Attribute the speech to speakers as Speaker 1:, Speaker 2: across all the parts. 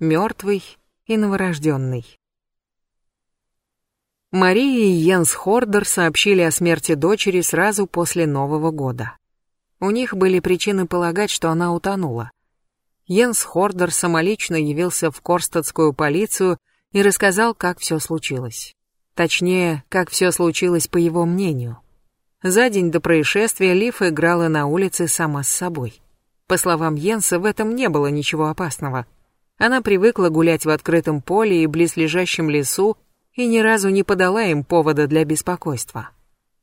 Speaker 1: мертвый и новорожденный. Мария и Йенс Хордер сообщили о смерти дочери сразу после Нового года. У них были причины полагать, что она утонула. Йенс Хордер самолично явился в Корстадскую полицию и рассказал, как все случилось. Точнее, как все случилось по его мнению. За день до происшествия Лиф играла на улице сама с собой. По словам Йенса, в этом не было ничего опасного. Она привыкла гулять в открытом поле и близлежащем лесу и ни разу не подала им повода для беспокойства.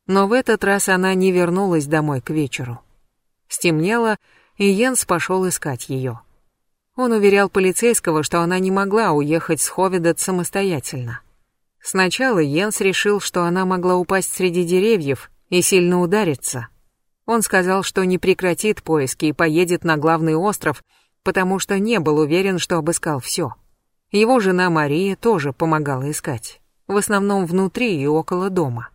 Speaker 1: Но в этот раз она не вернулась домой к вечеру. Стемнело, и Йенс пошел искать ее. Он уверял полицейского, что она не могла уехать с Ховидот самостоятельно. Сначала Йенс решил, что она могла упасть среди деревьев и сильно удариться. Он сказал, что не прекратит поиски и поедет на главный остров, потому что не был уверен, что обыскал все. Его жена Мария тоже помогала искать в основном внутри и около дома.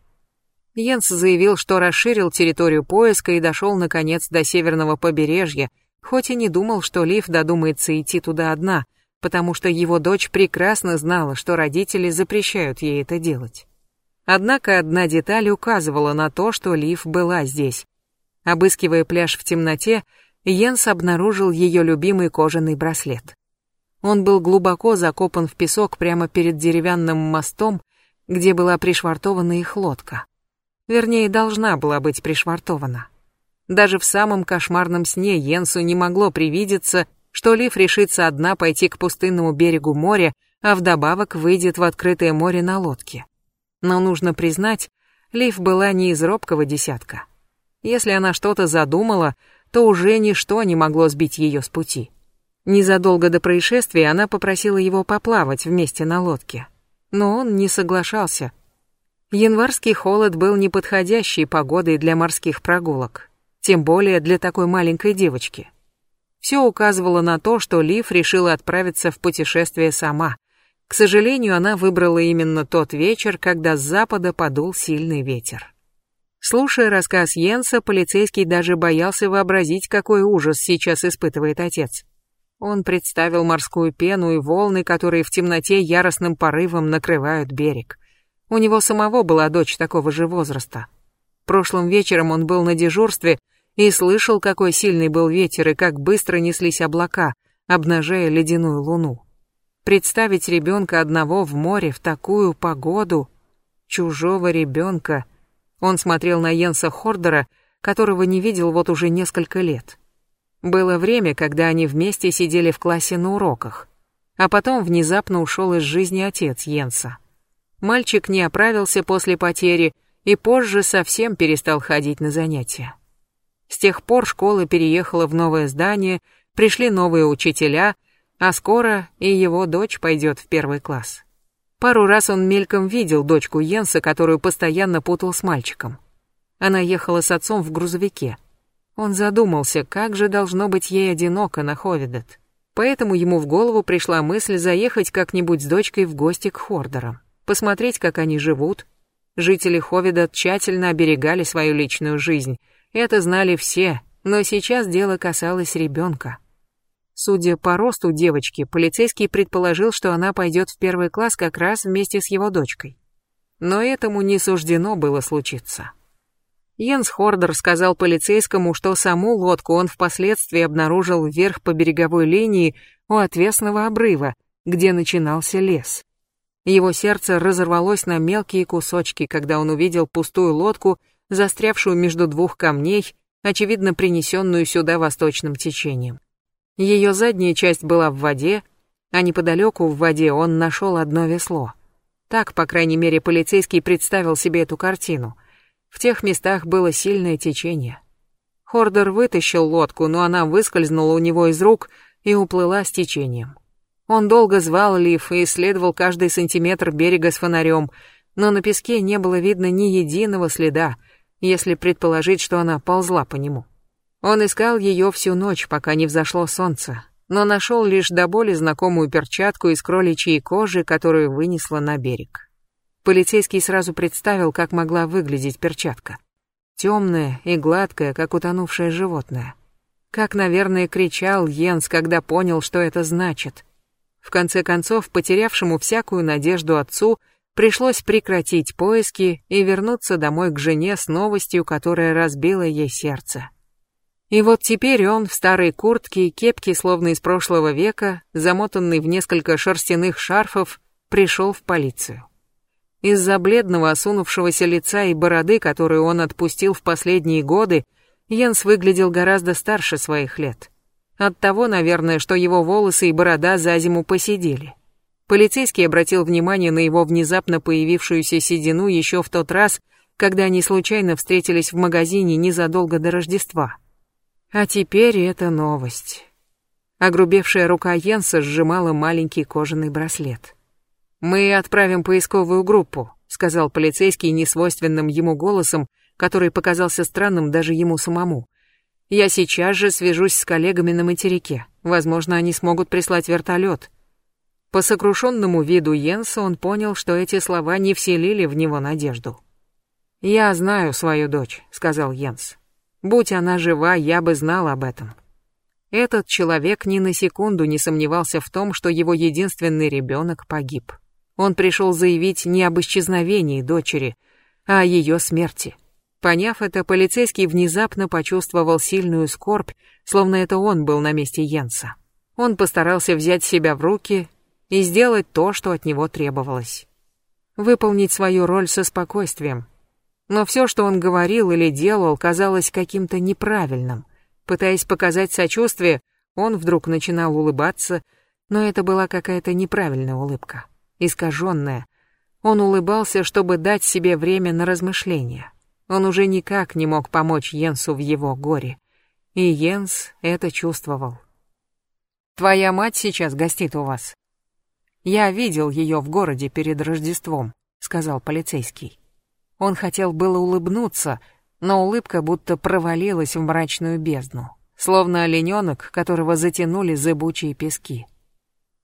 Speaker 1: Йенс заявил, что расширил территорию поиска и дошел наконец до северного побережья, хоть и не думал, что Лив додумается идти туда одна, потому что его дочь прекрасно знала, что родители запрещают ей это делать. Однако одна деталь указывала на то, что Лив была здесь. Обыскивая пляж в темноте, Йенс обнаружил ее любимый кожаный браслет. Он был глубоко закопан в песок прямо перед деревянным мостом, где была пришвартована их лодка. Вернее, должна была быть пришвартована. Даже в самом кошмарном сне Йенсу не могло привидеться, что Лив решится одна пойти к пустынному берегу моря, а вдобавок выйдет в открытое море на лодке. Но нужно признать, Лив была не из робкого десятка. Если она что-то задумала, то уже ничто не могло сбить ее с пути. Незадолго до происшествия она попросила его поплавать вместе на лодке. Но он не соглашался. Январский холод был неподходящей погодой для морских прогулок, тем более для такой маленькой девочки. Все указывало на то, что Лив решила отправиться в путешествие сама. К сожалению, она выбрала именно тот вечер, когда с запада подул сильный ветер. Слушая рассказ Йенса, полицейский даже боялся вообразить, какой ужас сейчас испытывает отец. Он представил морскую пену и волны, которые в темноте яростным порывом накрывают берег. У него самого была дочь такого же возраста. Прошлым вечером он был на дежурстве и слышал, какой сильный был ветер и как быстро неслись облака, обнажая ледяную луну. Представить ребенка одного в море в такую погоду, чужого ребенка. Он смотрел на Йенса Хордера, которого не видел вот уже несколько лет. Было время, когда они вместе сидели в классе на уроках. А потом внезапно ушел из жизни отец Йенса. Мальчик не оправился после потери и позже совсем перестал ходить на занятия. С тех пор школа переехала в новое здание, пришли новые учителя, а скоро и его дочь пойдет в первый класс. Пару раз он мельком видел дочку Йенса, которую постоянно путал с мальчиком. Она ехала с отцом в грузовике. Он задумался, как же должно быть ей одиноко на Ховидет. Поэтому ему в голову пришла мысль заехать как-нибудь с дочкой в гости к Хордерам, посмотреть, как они живут. Жители Ховида тщательно оберегали свою личную жизнь. Это знали все, но сейчас дело касалось ребенка. Судя по росту девочки, полицейский предположил, что она пойдет в первый класс как раз вместе с его дочкой. Но этому не суждено было случиться. Йенс Хордер сказал полицейскому, что саму лодку он впоследствии обнаружил вверх по береговой линии у отвесного обрыва, где начинался лес. Его сердце разорвалось на мелкие кусочки, когда он увидел пустую лодку, застрявшую между двух камней, очевидно принесенную сюда восточным течением. Ее задняя часть была в воде, а неподалеку в воде он нашел одно весло. Так, по крайней мере, полицейский представил себе эту картину — в тех местах было сильное течение. Хордер вытащил лодку, но она выскользнула у него из рук и уплыла с течением. Он долго звал Лив и исследовал каждый сантиметр берега с фонарем, но на песке не было видно ни единого следа, если предположить, что она ползла по нему. Он искал ее всю ночь, пока не взошло солнце, но нашел лишь до боли знакомую перчатку из кроличьей кожи, которую вынесла на берег. Полицейский сразу представил, как могла выглядеть перчатка. Темная и гладкая, как утонувшее животное. Как, наверное, кричал Йенс, когда понял, что это значит. В конце концов, потерявшему всякую надежду отцу, пришлось прекратить поиски и вернуться домой к жене с новостью, которая разбила ей сердце. И вот теперь он в старой куртке и кепке, словно из прошлого века, замотанный в несколько шерстяных шарфов, пришел в полицию. Из-за бледного осунувшегося лица и бороды, которую он отпустил в последние годы, Йенс выглядел гораздо старше своих лет. От того, наверное, что его волосы и борода за зиму посидели. Полицейский обратил внимание на его внезапно появившуюся седину еще в тот раз, когда они случайно встретились в магазине незадолго до Рождества. А теперь это новость. Огрубевшая рука Йенса сжимала маленький кожаный браслет. «Мы отправим поисковую группу», — сказал полицейский несвойственным ему голосом, который показался странным даже ему самому. «Я сейчас же свяжусь с коллегами на материке. Возможно, они смогут прислать вертолет». По сокрушенному виду Йенса он понял, что эти слова не вселили в него надежду. «Я знаю свою дочь», — сказал Йенс. «Будь она жива, я бы знал об этом». Этот человек ни на секунду не сомневался в том, что его единственный ребенок погиб. Он пришел заявить не об исчезновении дочери, а о ее смерти. Поняв это, полицейский внезапно почувствовал сильную скорбь, словно это он был на месте Йенса. Он постарался взять себя в руки и сделать то, что от него требовалось. Выполнить свою роль со спокойствием. Но все, что он говорил или делал, казалось каким-то неправильным. Пытаясь показать сочувствие, он вдруг начинал улыбаться, но это была какая-то неправильная улыбка искаженная. Он улыбался, чтобы дать себе время на размышления. Он уже никак не мог помочь Йенсу в его горе. И Йенс это чувствовал. «Твоя мать сейчас гостит у вас?» «Я видел ее в городе перед Рождеством», — сказал полицейский. Он хотел было улыбнуться, но улыбка будто провалилась в мрачную бездну, словно олененок, которого затянули зыбучие пески.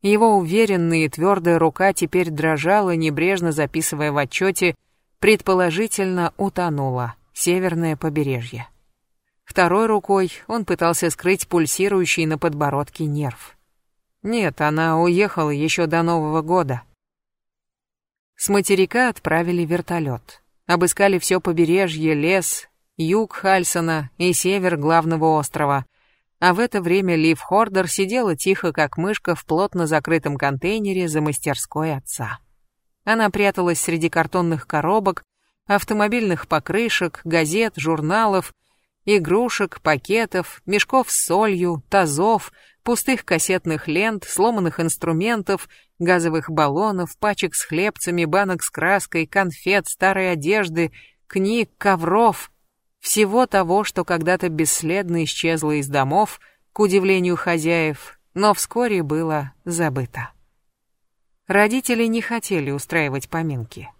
Speaker 1: Его уверенная и твердая рука теперь дрожала, небрежно записывая в отчете «предположительно утонула. Северное побережье». Второй рукой он пытался скрыть пульсирующий на подбородке нерв. Нет, она уехала еще до Нового года. С материка отправили вертолет. Обыскали все побережье, лес, юг Хальсона и север главного острова — а в это время Лив Хордер сидела тихо, как мышка, в плотно закрытом контейнере за мастерской отца. Она пряталась среди картонных коробок, автомобильных покрышек, газет, журналов, игрушек, пакетов, мешков с солью, тазов, пустых кассетных лент, сломанных инструментов, газовых баллонов, пачек с хлебцами, банок с краской, конфет, старой одежды, книг, ковров — всего того, что когда-то бесследно исчезло из домов, к удивлению хозяев, но вскоре было забыто. Родители не хотели устраивать поминки.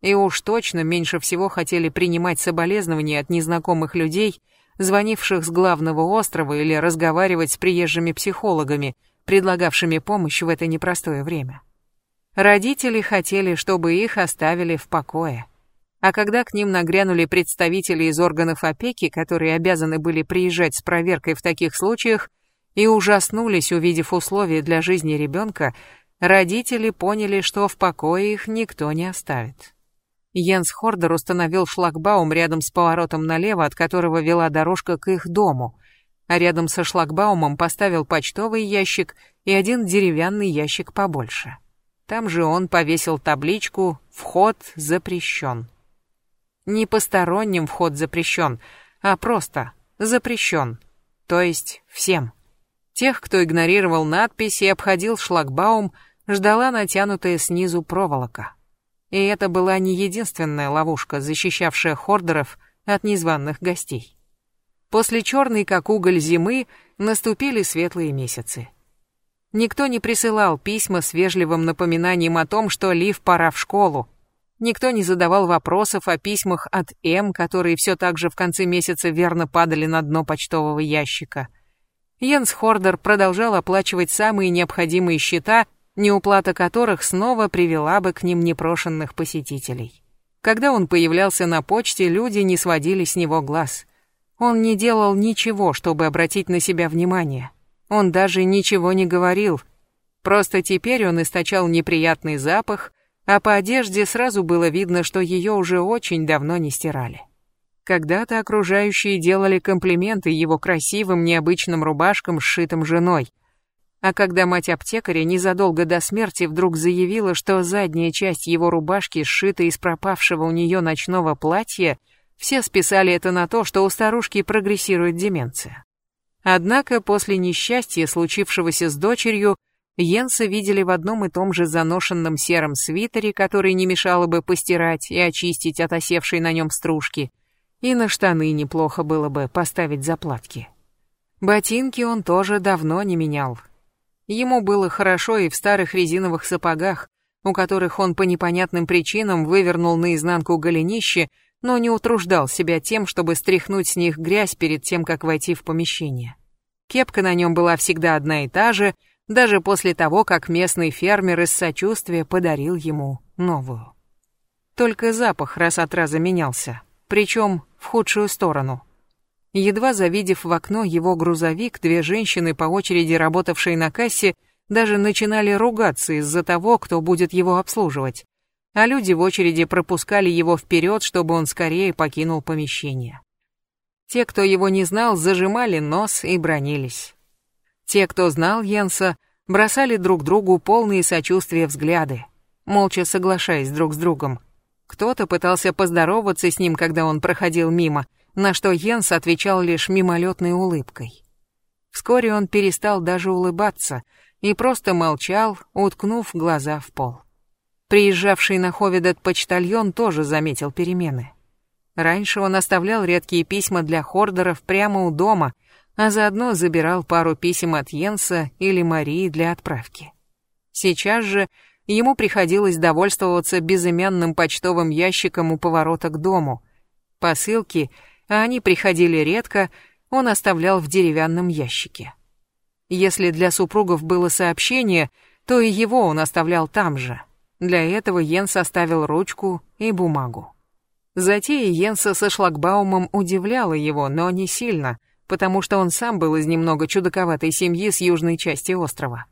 Speaker 1: И уж точно меньше всего хотели принимать соболезнования от незнакомых людей, звонивших с главного острова или разговаривать с приезжими психологами, предлагавшими помощь в это непростое время. Родители хотели, чтобы их оставили в покое а когда к ним нагрянули представители из органов опеки, которые обязаны были приезжать с проверкой в таких случаях, и ужаснулись, увидев условия для жизни ребенка, родители поняли, что в покое их никто не оставит. Йенс Хордер установил шлагбаум рядом с поворотом налево, от которого вела дорожка к их дому, а рядом со шлагбаумом поставил почтовый ящик и один деревянный ящик побольше. Там же он повесил табличку «Вход запрещен». Не посторонним вход запрещен, а просто запрещен. То есть всем. Тех, кто игнорировал надпись и обходил шлагбаум, ждала натянутая снизу проволока. И это была не единственная ловушка, защищавшая хордеров от незваных гостей. После черной, как уголь зимы, наступили светлые месяцы. Никто не присылал письма с вежливым напоминанием о том, что Лив пора в школу, Никто не задавал вопросов о письмах от М, которые все так же в конце месяца верно падали на дно почтового ящика. Йенс Хордер продолжал оплачивать самые необходимые счета, неуплата которых снова привела бы к ним непрошенных посетителей. Когда он появлялся на почте, люди не сводили с него глаз. Он не делал ничего, чтобы обратить на себя внимание. Он даже ничего не говорил. Просто теперь он источал неприятный запах, а по одежде сразу было видно, что ее уже очень давно не стирали. Когда-то окружающие делали комплименты его красивым необычным рубашкам, сшитым женой. А когда мать аптекаря незадолго до смерти вдруг заявила, что задняя часть его рубашки сшита из пропавшего у нее ночного платья, все списали это на то, что у старушки прогрессирует деменция. Однако после несчастья, случившегося с дочерью, Йенса видели в одном и том же заношенном сером свитере, который не мешало бы постирать и очистить от осевшей на нем стружки, и на штаны неплохо было бы поставить заплатки. Ботинки он тоже давно не менял. Ему было хорошо и в старых резиновых сапогах, у которых он по непонятным причинам вывернул наизнанку голенище, но не утруждал себя тем, чтобы стряхнуть с них грязь перед тем, как войти в помещение. Кепка на нем была всегда одна и та же — даже после того, как местный фермер из сочувствия подарил ему новую. Только запах раз от раза менялся, причем в худшую сторону. Едва завидев в окно его грузовик, две женщины, по очереди работавшие на кассе, даже начинали ругаться из-за того, кто будет его обслуживать, а люди в очереди пропускали его вперед, чтобы он скорее покинул помещение. Те, кто его не знал, зажимали нос и бронились. Те, кто знал Йенса, бросали друг другу полные сочувствия взгляды, молча соглашаясь друг с другом. Кто-то пытался поздороваться с ним, когда он проходил мимо, на что Йенс отвечал лишь мимолетной улыбкой. Вскоре он перестал даже улыбаться и просто молчал, уткнув глаза в пол. Приезжавший на Ховедет почтальон тоже заметил перемены. Раньше он оставлял редкие письма для хордеров прямо у дома, а заодно забирал пару писем от Йенса или Марии для отправки. Сейчас же ему приходилось довольствоваться безымянным почтовым ящиком у поворота к дому. Посылки, а они приходили редко, он оставлял в деревянном ящике. Если для супругов было сообщение, то и его он оставлял там же. Для этого Йенс оставил ручку и бумагу. Затея Йенса со шлагбаумом удивляла его, но не сильно — потому что он сам был из немного чудаковатой семьи с южной части острова.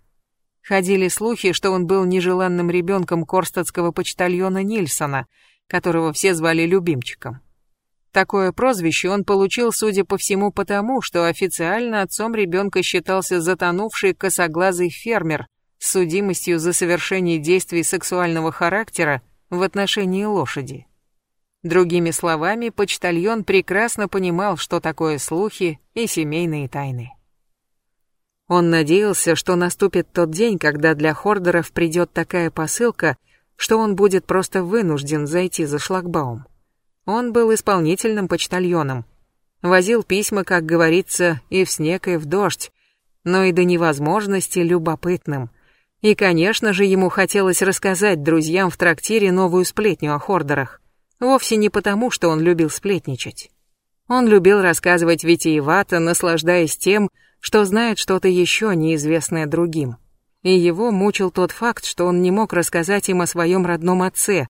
Speaker 1: Ходили слухи, что он был нежеланным ребенком корстадского почтальона Нильсона, которого все звали любимчиком. Такое прозвище он получил, судя по всему, потому, что официально отцом ребенка считался затонувший косоглазый фермер с судимостью за совершение действий сексуального характера в отношении лошади. Другими словами, почтальон прекрасно понимал, что такое слухи и семейные тайны. Он надеялся, что наступит тот день, когда для хордеров придет такая посылка, что он будет просто вынужден зайти за шлагбаум. Он был исполнительным почтальоном. Возил письма, как говорится, и в снег, и в дождь, но и до невозможности любопытным. И, конечно же, ему хотелось рассказать друзьям в трактире новую сплетню о хордерах. Вовсе не потому, что он любил сплетничать. Он любил рассказывать витиевато, наслаждаясь тем, что знает что-то еще неизвестное другим. И его мучил тот факт, что он не мог рассказать им о своем родном отце.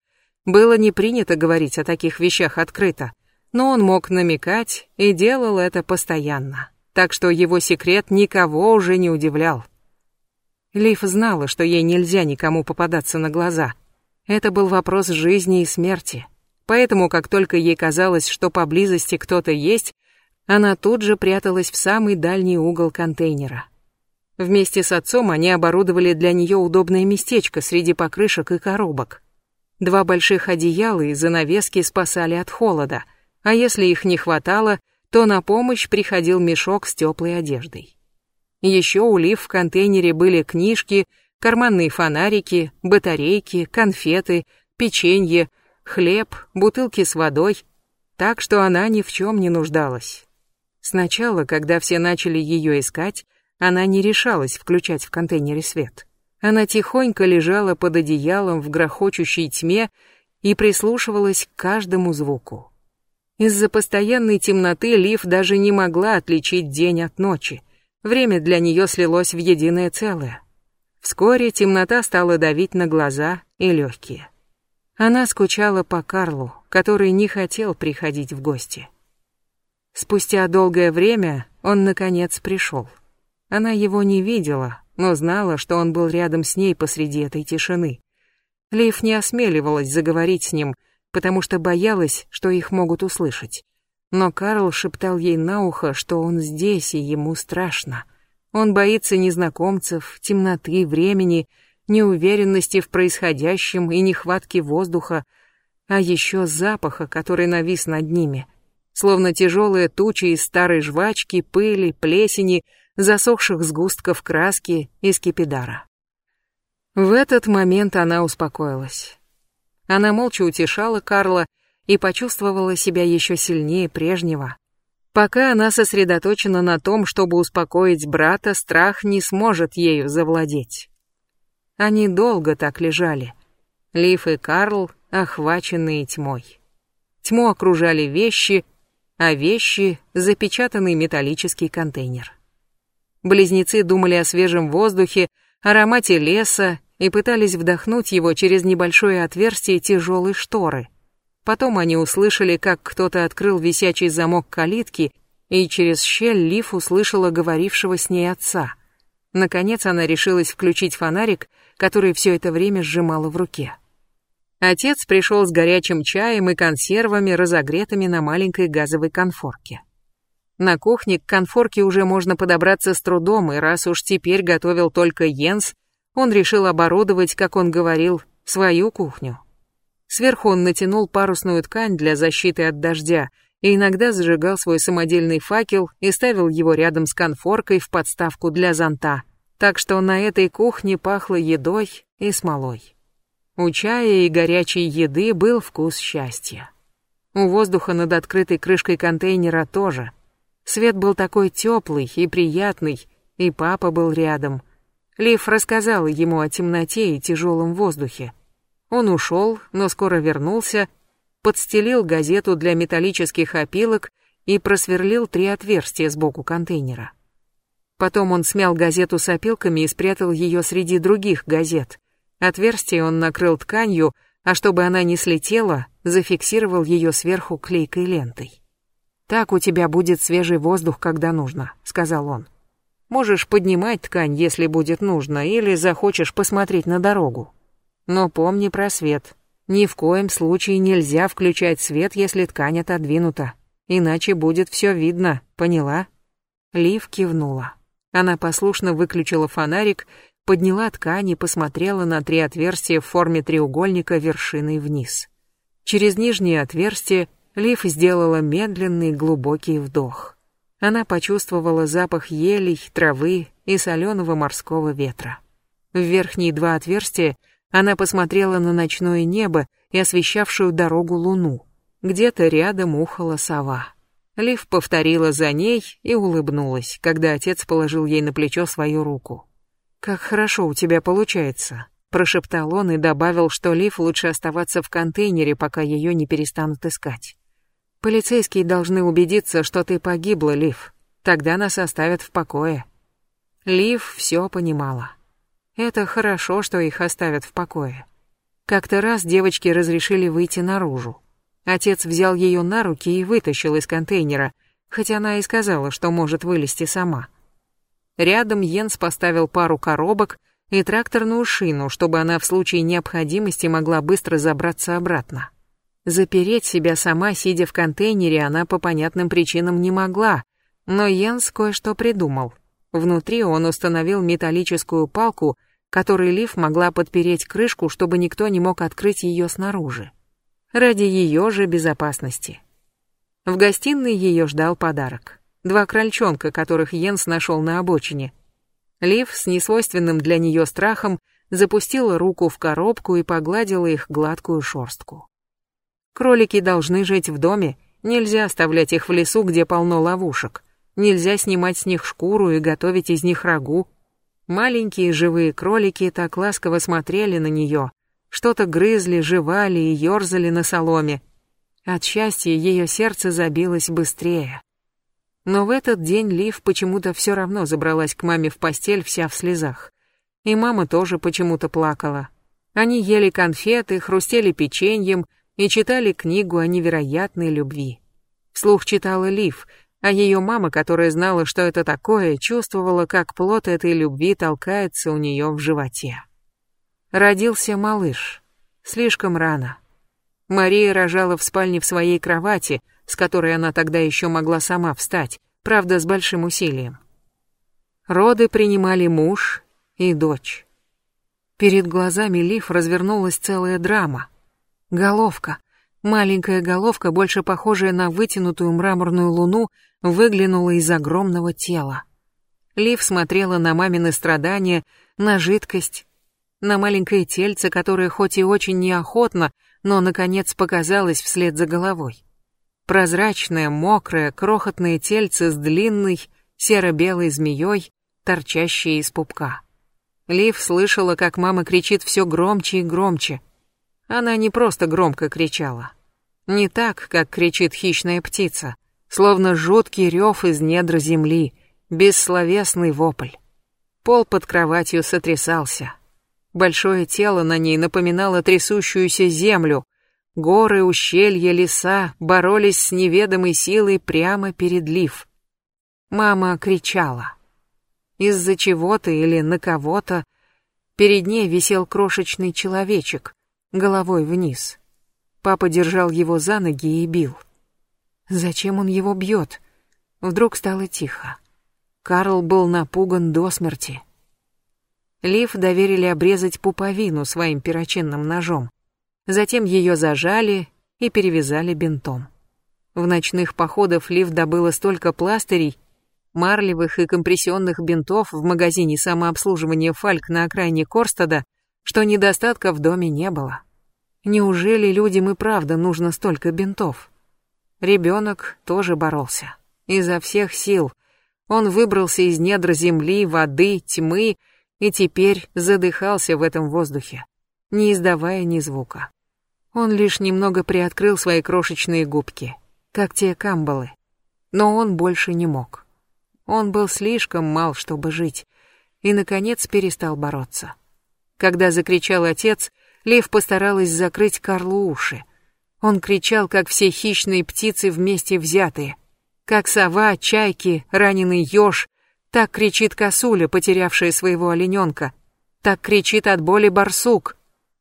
Speaker 1: Было не принято говорить о таких вещах открыто, но он мог намекать и делал это постоянно. Так что его секрет никого уже не удивлял. Лив знала, что ей нельзя никому попадаться на глаза. Это был вопрос жизни и смерти. Поэтому, как только ей казалось, что поблизости кто-то есть, она тут же пряталась в самый дальний угол контейнера. Вместе с отцом они оборудовали для нее удобное местечко среди покрышек и коробок. Два больших одеяла и занавески спасали от холода, а если их не хватало, то на помощь приходил мешок с теплой одеждой. Еще у Лив в контейнере были книжки, карманные фонарики, батарейки, конфеты, печенье, хлеб, бутылки с водой, так что она ни в чем не нуждалась. Сначала, когда все начали ее искать, она не решалась включать в контейнере свет. Она тихонько лежала под одеялом в грохочущей тьме и прислушивалась к каждому звуку. Из-за постоянной темноты Лив даже не могла отличить день от ночи. Время для нее слилось в единое целое. Вскоре темнота стала давить на глаза и легкие. Она скучала по Карлу, который не хотел приходить в гости. Спустя долгое время он, наконец, пришел. Она его не видела, но знала, что он был рядом с ней посреди этой тишины. Лив не осмеливалась заговорить с ним, потому что боялась, что их могут услышать. Но Карл шептал ей на ухо, что он здесь и ему страшно. Он боится незнакомцев, темноты, времени, неуверенности в происходящем и нехватки воздуха, а еще запаха, который навис над ними, словно тяжелые тучи из старой жвачки, пыли, плесени, засохших сгустков краски и скипидара. В этот момент она успокоилась. Она молча утешала Карла и почувствовала себя еще сильнее прежнего. Пока она сосредоточена на том, чтобы успокоить брата, страх не сможет ею завладеть. Они долго так лежали. Лив и Карл, охваченные тьмой. Тьму окружали вещи, а вещи — запечатанный металлический контейнер. Близнецы думали о свежем воздухе, аромате леса и пытались вдохнуть его через небольшое отверстие тяжелой шторы. Потом они услышали, как кто-то открыл висячий замок калитки, и через щель Лив услышала говорившего с ней отца. Наконец она решилась включить фонарик, который все это время сжимала в руке. Отец пришел с горячим чаем и консервами, разогретыми на маленькой газовой конфорке. На кухне к конфорке уже можно подобраться с трудом, и раз уж теперь готовил только Йенс, он решил оборудовать, как он говорил, свою кухню. Сверху он натянул парусную ткань для защиты от дождя и иногда зажигал свой самодельный факел и ставил его рядом с конфоркой в подставку для зонта, так что на этой кухне пахло едой и смолой. У чая и горячей еды был вкус счастья. У воздуха над открытой крышкой контейнера тоже – Свет был такой теплый и приятный, и папа был рядом. Лив рассказала ему о темноте и тяжелом воздухе. Он ушел, но скоро вернулся, подстелил газету для металлических опилок и просверлил три отверстия сбоку контейнера. Потом он смял газету с опилками и спрятал ее среди других газет. Отверстие он накрыл тканью, а чтобы она не слетела, зафиксировал ее сверху клейкой лентой. «Так у тебя будет свежий воздух, когда нужно», — сказал он. «Можешь поднимать ткань, если будет нужно, или захочешь посмотреть на дорогу. Но помни про свет. Ни в коем случае нельзя включать свет, если ткань отодвинута, иначе будет все видно, поняла?» Лив кивнула. Она послушно выключила фонарик, подняла ткань и посмотрела на три отверстия в форме треугольника вершиной вниз. Через нижнее отверстие Лив сделала медленный глубокий вдох. Она почувствовала запах елей, травы и соленого морского ветра. В верхние два отверстия она посмотрела на ночное небо и освещавшую дорогу луну. Где-то рядом ухала сова. Лив повторила за ней и улыбнулась, когда отец положил ей на плечо свою руку. «Как хорошо у тебя получается», — прошептал он и добавил, что Лив лучше оставаться в контейнере, пока ее не перестанут искать. Полицейские должны убедиться, что ты погибла, Лив. Тогда нас оставят в покое. Лив все понимала. Это хорошо, что их оставят в покое. Как-то раз девочки разрешили выйти наружу. Отец взял ее на руки и вытащил из контейнера, хотя она и сказала, что может вылезти сама. Рядом Йенс поставил пару коробок и тракторную шину, чтобы она в случае необходимости могла быстро забраться обратно. Запереть себя сама, сидя в контейнере, она по понятным причинам не могла, но Йенс кое-что придумал. Внутри он установил металлическую палку, которой Лив могла подпереть крышку, чтобы никто не мог открыть ее снаружи. Ради ее же безопасности. В гостиной ее ждал подарок. Два крольчонка, которых Йенс нашел на обочине. Лив с несвойственным для нее страхом запустила руку в коробку и погладила их гладкую шорстку. Кролики должны жить в доме, нельзя оставлять их в лесу, где полно ловушек. Нельзя снимать с них шкуру и готовить из них рагу. Маленькие живые кролики так ласково смотрели на нее, что-то грызли, жевали и ерзали на соломе. От счастья ее сердце забилось быстрее. Но в этот день Лив почему-то все равно забралась к маме в постель вся в слезах. И мама тоже почему-то плакала. Они ели конфеты, хрустели печеньем и читали книгу о невероятной любви. Вслух читала Лив, А ее мама, которая знала, что это такое, чувствовала, как плод этой любви толкается у нее в животе. Родился малыш. Слишком рано. Мария рожала в спальне в своей кровати, с которой она тогда еще могла сама встать, правда, с большим усилием. Роды принимали муж и дочь. Перед глазами Лив развернулась целая драма. Головка, маленькая головка, больше похожая на вытянутую мраморную луну, выглянула из огромного тела. Лив смотрела на мамины страдания, на жидкость, на маленькое тельце, которое хоть и очень неохотно, но, наконец, показалось вслед за головой. Прозрачное, мокрое, крохотное тельце с длинной, серо-белой змеей, торчащей из пупка. Лив слышала, как мама кричит все громче и громче. Она не просто громко кричала. Не так, как кричит хищная птица, словно жуткий рев из недр земли, бессловесный вопль. Пол под кроватью сотрясался. Большое тело на ней напоминало трясущуюся землю. Горы, ущелья, леса боролись с неведомой силой прямо перед Лив. Мама кричала. Из-за чего-то или на кого-то перед ней висел крошечный человечек, головой вниз. Папа держал его за ноги и бил. Зачем он его бьет? Вдруг стало тихо. Карл был напуган до смерти. Лив доверили обрезать пуповину своим перочинным ножом. Затем ее зажали и перевязали бинтом. В ночных походах Лив добыла столько пластырей, марлевых и компрессионных бинтов в магазине самообслуживания «Фальк» на окраине Корстада, что недостатка в доме не было. Неужели людям и правда нужно столько бинтов? Ребенок тоже боролся. Изо всех сил. Он выбрался из недр земли, воды, тьмы и теперь задыхался в этом воздухе, не издавая ни звука. Он лишь немного приоткрыл свои крошечные губки, как те камбалы. Но он больше не мог. Он был слишком мал, чтобы жить, и, наконец, перестал бороться. Когда закричал отец, Лев постаралась закрыть Карлу уши. Он кричал, как все хищные птицы вместе взятые. Как сова, чайки, раненый еж, так кричит косуля, потерявшая своего олененка. Так кричит от боли барсук.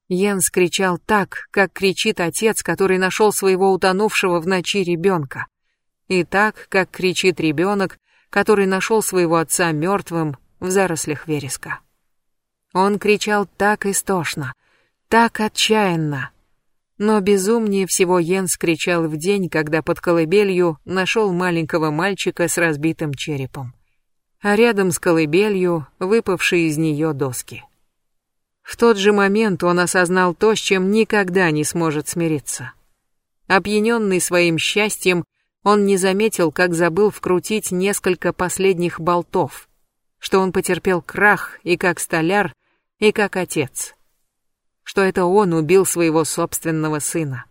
Speaker 1: Йенс кричал так, как кричит отец, который нашел своего утонувшего в ночи ребенка. И так, как кричит ребенок, который нашел своего отца мертвым в зарослях вереска. Он кричал так истошно, так отчаянно. Но безумнее всего Йенс кричал в день, когда под колыбелью нашел маленького мальчика с разбитым черепом а рядом с колыбелью выпавшие из нее доски. В тот же момент он осознал то, с чем никогда не сможет смириться. Опьяненный своим счастьем, он не заметил, как забыл вкрутить несколько последних болтов, что он потерпел крах и как столяр, и как отец, что это он убил своего собственного сына.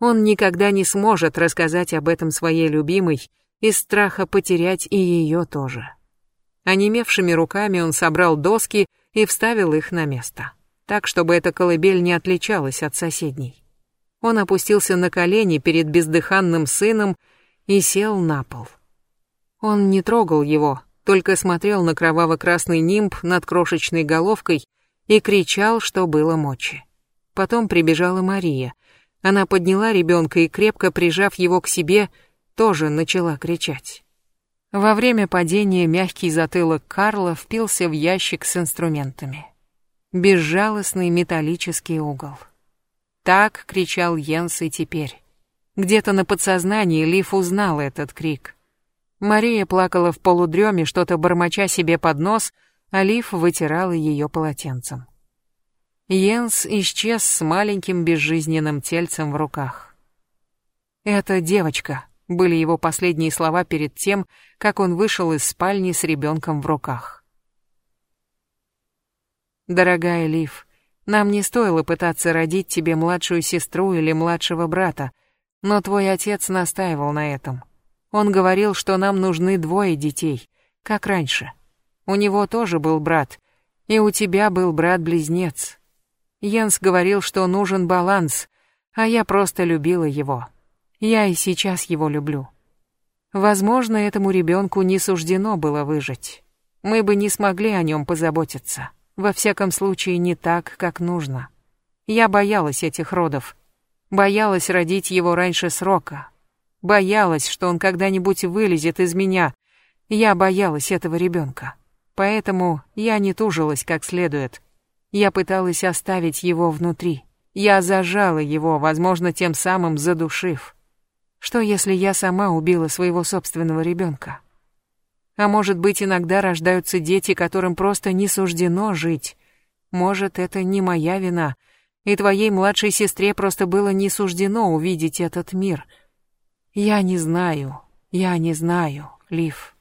Speaker 1: Он никогда не сможет рассказать об этом своей любимой из страха потерять и ее тоже. Онемевшими руками он собрал доски и вставил их на место, так, чтобы эта колыбель не отличалась от соседней. Он опустился на колени перед бездыханным сыном и сел на пол. Он не трогал его, только смотрел на кроваво-красный нимб над крошечной головкой и кричал, что было мочи. Потом прибежала Мария. Она подняла ребенка и, крепко прижав его к себе, тоже начала кричать. Во время падения мягкий затылок Карла впился в ящик с инструментами. Безжалостный металлический угол. Так кричал Йенс и теперь. Где-то на подсознании Лив узнал этот крик. Мария плакала в полудреме, что-то бормоча себе под нос, а Лив вытирала ее полотенцем. Йенс исчез с маленьким безжизненным тельцем в руках. «Это девочка», были его последние слова перед тем, как он вышел из спальни с ребенком в руках. Дорогая Лив, нам не стоило пытаться родить тебе младшую сестру или младшего брата, но твой отец настаивал на этом. Он говорил, что нам нужны двое детей, как раньше. У него тоже был брат, и у тебя был брат-близнец. Йенс говорил, что нужен баланс, а я просто любила его. Я и сейчас его люблю. Возможно, этому ребенку не суждено было выжить. Мы бы не смогли о нем позаботиться. Во всяком случае, не так, как нужно. Я боялась этих родов. Боялась родить его раньше срока. Боялась, что он когда-нибудь вылезет из меня. Я боялась этого ребенка. Поэтому я не тужилась как следует. Я пыталась оставить его внутри. Я зажала его, возможно, тем самым задушив. Что если я сама убила своего собственного ребенка? А может быть, иногда рождаются дети, которым просто не суждено жить. Может, это не моя вина, и твоей младшей сестре просто было не суждено увидеть этот мир. Я не знаю, я не знаю, Лив.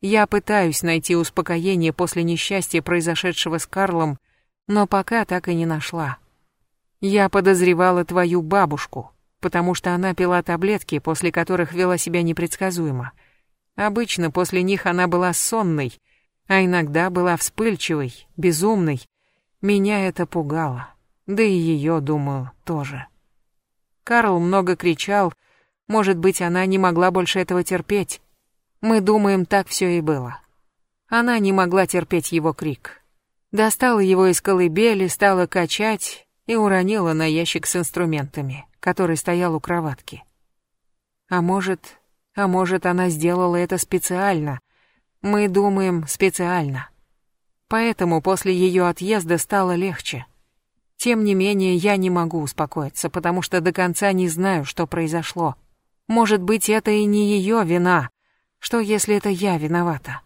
Speaker 1: Я пытаюсь найти успокоение после несчастья, произошедшего с Карлом, но пока так и не нашла. Я подозревала твою бабушку, потому что она пила таблетки, после которых вела себя непредсказуемо. Обычно после них она была сонной, а иногда была вспыльчивой, безумной. Меня это пугало. Да и ее, думаю, тоже. Карл много кричал, может быть, она не могла больше этого терпеть. Мы думаем, так все и было. Она не могла терпеть его крик. Достала его из колыбели, стала качать и уронила на ящик с инструментами, который стоял у кроватки. А может, а может, она сделала это специально. Мы думаем, специально. Поэтому после ее отъезда стало легче. Тем не менее, я не могу успокоиться, потому что до конца не знаю, что произошло. Может быть, это и не ее вина. Что, если это я виновата?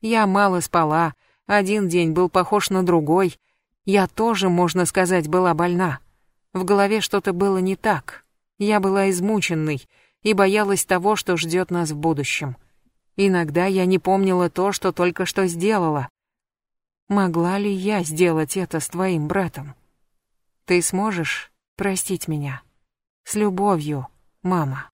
Speaker 1: Я мало спала, один день был похож на другой. Я тоже, можно сказать, была больна. В голове что-то было не так. Я была измученной, и боялась того, что ждет нас в будущем. Иногда я не помнила то, что только что сделала. Могла ли я сделать это с твоим братом? Ты сможешь простить меня? С любовью, мама.